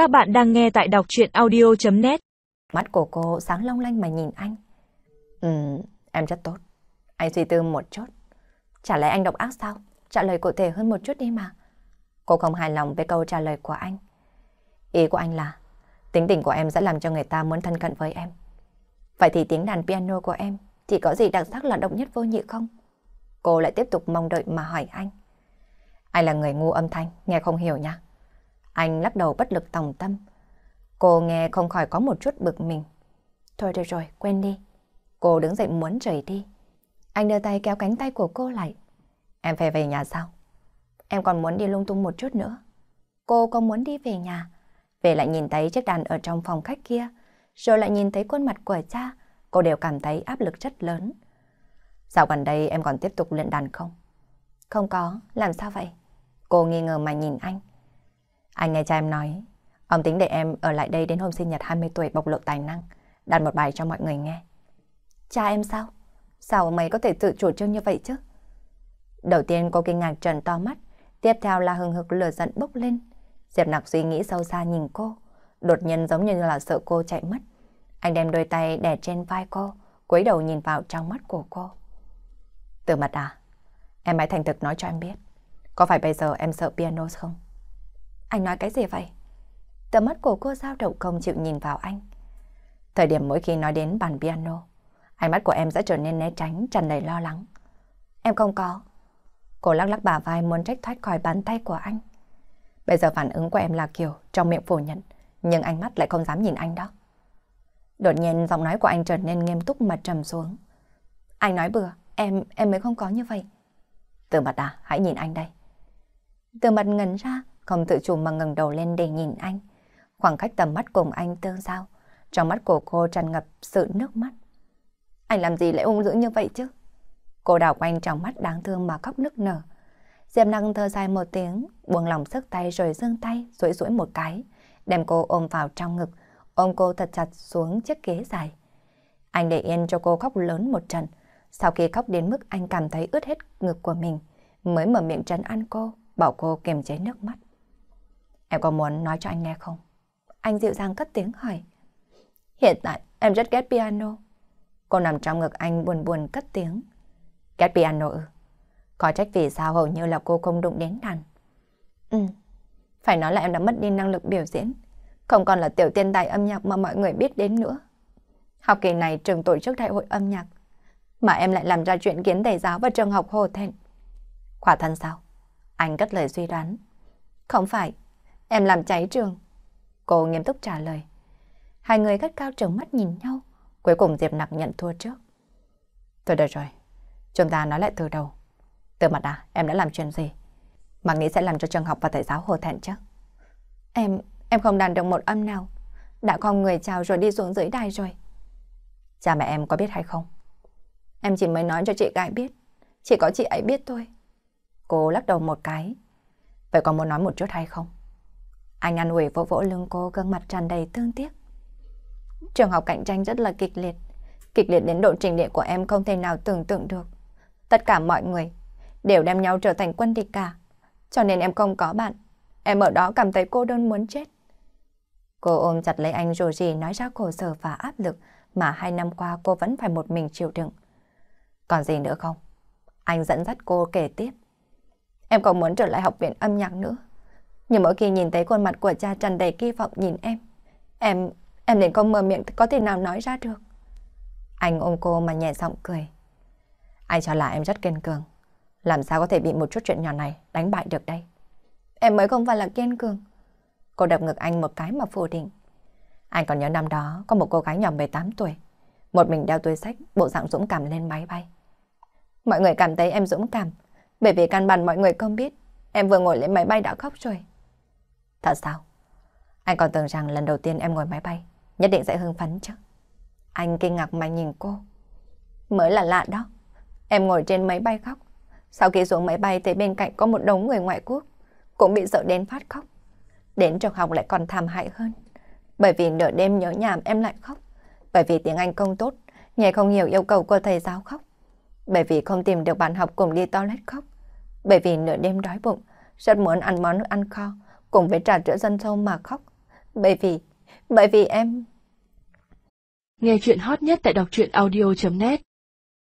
Các bạn đang nghe tại đọc chuyện audio.net Mắt của cô sáng long lanh mà nhìn anh. Ừ, em rất tốt. Anh suy tư một chút. Trả lời anh độc ác sao? Trả lời cụ thể hơn một chút đi mà. Cô không hài lòng với câu trả lời của anh. Ý của anh là tính tình của em sẽ làm cho người ta muốn thân cận với em. Vậy thì tiếng đàn piano của em thì có gì đặc sắc là độc nhất vô nhị không? Cô lại tiếp tục mong đợi mà hỏi anh. Anh là người ngu âm thanh, nghe không hiểu nha. Anh lắc đầu bất lực tòng tâm. Cô nghe không khỏi có một chút bực mình. Thôi được rồi, quên đi. Cô đứng dậy muốn rời đi. Anh đưa tay kéo cánh tay của cô lại. Em phải về nhà sao? Em còn muốn đi lung tung một chút nữa. Cô có muốn đi về nhà. Về lại nhìn thấy chiếc đàn ở trong phòng khách kia. Rồi lại nhìn thấy khuôn mặt của cha. Cô đều cảm thấy áp lực rất lớn. Dạo gần đây em còn tiếp tục luyện đàn không? Không có, làm sao vậy? Cô nghi ngờ mà nhìn anh. Anh nghe cha em nói, ông tính để em ở lại đây đến hôm sinh nhật 20 tuổi bộc lộ tài năng, đặt một bài cho mọi người nghe. Cha em sao? Sao mày có thể tự chủ trương như vậy chứ? Đầu tiên cô kinh ngạc trần to mắt, tiếp theo là hừng hực lửa giận bốc lên. Diệp nặc suy nghĩ sâu xa nhìn cô, đột nhiên giống như là sợ cô chạy mất. Anh đem đôi tay đè trên vai cô, cúi đầu nhìn vào trong mắt của cô. Từ mặt à, em hãy thành thực nói cho em biết, có phải bây giờ em sợ piano không? Anh nói cái gì vậy? Tầm mắt của cô dao động không chịu nhìn vào anh. Thời điểm mỗi khi nói đến bàn piano, ánh mắt của em sẽ trở nên né tránh, tràn đầy lo lắng. Em không có. Cô lắc lắc bà vai muốn trách thoát khỏi bàn tay của anh. Bây giờ phản ứng của em là kiểu trong miệng phủ nhận, nhưng ánh mắt lại không dám nhìn anh đó. Đột nhiên giọng nói của anh trở nên nghiêm túc mà trầm xuống. Anh nói bừa, em, em mới không có như vậy. Từ mặt à, hãy nhìn anh đây. Từ mặt ngẩn ra, không tự chủ mà ngẩng đầu lên để nhìn anh. Khoảng cách tầm mắt cùng anh tương giao, trong mắt của cô tràn ngập sự nước mắt. Anh làm gì lại ung dữ như vậy chứ? Cô đảo quanh trong mắt đáng thương mà khóc nức nở. Diệp năng thơ dài một tiếng, buông lòng sức tay rồi giương tay, duỗi duỗi một cái, đem cô ôm vào trong ngực, ôm cô thật chặt xuống chiếc ghế dài. Anh để yên cho cô khóc lớn một trận, sau khi khóc đến mức anh cảm thấy ướt hết ngực của mình, mới mở miệng trấn an cô, bảo cô kiềm chế nước mắt. Em có muốn nói cho anh nghe không? Anh dịu dàng cất tiếng hỏi. Hiện tại em rất ghét piano. Cô nằm trong ngực anh buồn buồn cất tiếng. Ghét piano ư? Có trách vì sao hầu như là cô không đụng đến đàn. Ừ, phải nói là em đã mất đi năng lực biểu diễn. Không còn là tiểu tiên tài âm nhạc mà mọi người biết đến nữa. Học kỳ này trường tổ chức đại hội âm nhạc. Mà em lại làm ra chuyện kiến thầy giáo và trường học Hồ Thẹn. Quả thân sao? Anh cất lời suy đoán. Không phải, Em làm cháy trường. Cô nghiêm túc trả lời. Hai người gắt cao trừng mắt nhìn nhau. Cuối cùng Diệp Nặc nhận thua trước. Thôi được rồi. Chúng ta nói lại từ đầu. Từ mặt à, em đã làm chuyện gì? Mà nghĩ sẽ làm cho trường học và thầy giáo hồ thẹn chứ? Em, em không đàn được một âm nào. Đã con người chào rồi đi xuống dưới đài rồi. Cha mẹ em có biết hay không? Em chỉ mới nói cho chị gái biết. Chỉ có chị ấy biết thôi. Cô lắc đầu một cái. Vậy còn muốn nói một chút hay không? Anh ăn ủi vỗ vỗ lưng cô, gương mặt tràn đầy thương tiếc. Trường học cạnh tranh rất là kịch liệt. Kịch liệt đến độ trình độ của em không thể nào tưởng tượng được. Tất cả mọi người đều đem nhau trở thành quân địch cả. Cho nên em không có bạn. Em ở đó cảm thấy cô đơn muốn chết. Cô ôm chặt lấy anh rồi gì nói ra khổ sở và áp lực mà hai năm qua cô vẫn phải một mình chịu đựng. Còn gì nữa không? Anh dẫn dắt cô kể tiếp. Em còn muốn trở lại học viện âm nhạc nữa. Nhưng mỗi khi nhìn thấy khuôn mặt của cha tràn đầy kỳ vọng nhìn em, em, em liền không mở miệng có thể nào nói ra được. Anh ôm cô mà nhẹ giọng cười. Anh cho là em rất kiên cường. Làm sao có thể bị một chút chuyện nhỏ này đánh bại được đây? Em mới không phải là kiên cường. Cô đập ngực anh một cái mà phủ định. Anh còn nhớ năm đó có một cô gái nhỏ 18 tuổi. Một mình đeo túi sách, bộ dạng dũng cảm lên máy bay. Mọi người cảm thấy em dũng cảm. Bởi vì căn bản mọi người không biết. Em vừa ngồi lên máy bay đã khóc rồi. Thật sao? Anh còn tưởng rằng lần đầu tiên em ngồi máy bay, nhất định sẽ hưng phấn chứ. Anh kinh ngạc mà nhìn cô. Mới là lạ đó. Em ngồi trên máy bay khóc. Sau khi xuống máy bay thấy bên cạnh có một đống người ngoại quốc, cũng bị sợ đến phát khóc. Đến trường học lại còn thảm hại hơn. Bởi vì nửa đêm nhớ nhà em lại khóc. Bởi vì tiếng Anh không tốt, nghe không hiểu yêu cầu của thầy giáo khóc. Bởi vì không tìm được bạn học cùng đi toilet khóc. Bởi vì nửa đêm đói bụng, rất muốn ăn món ăn kho, cùng với trà chữa dân sâu mà khóc. Bởi vì, bởi vì em... Nghe chuyện hot nhất tại đọc truyện audio.net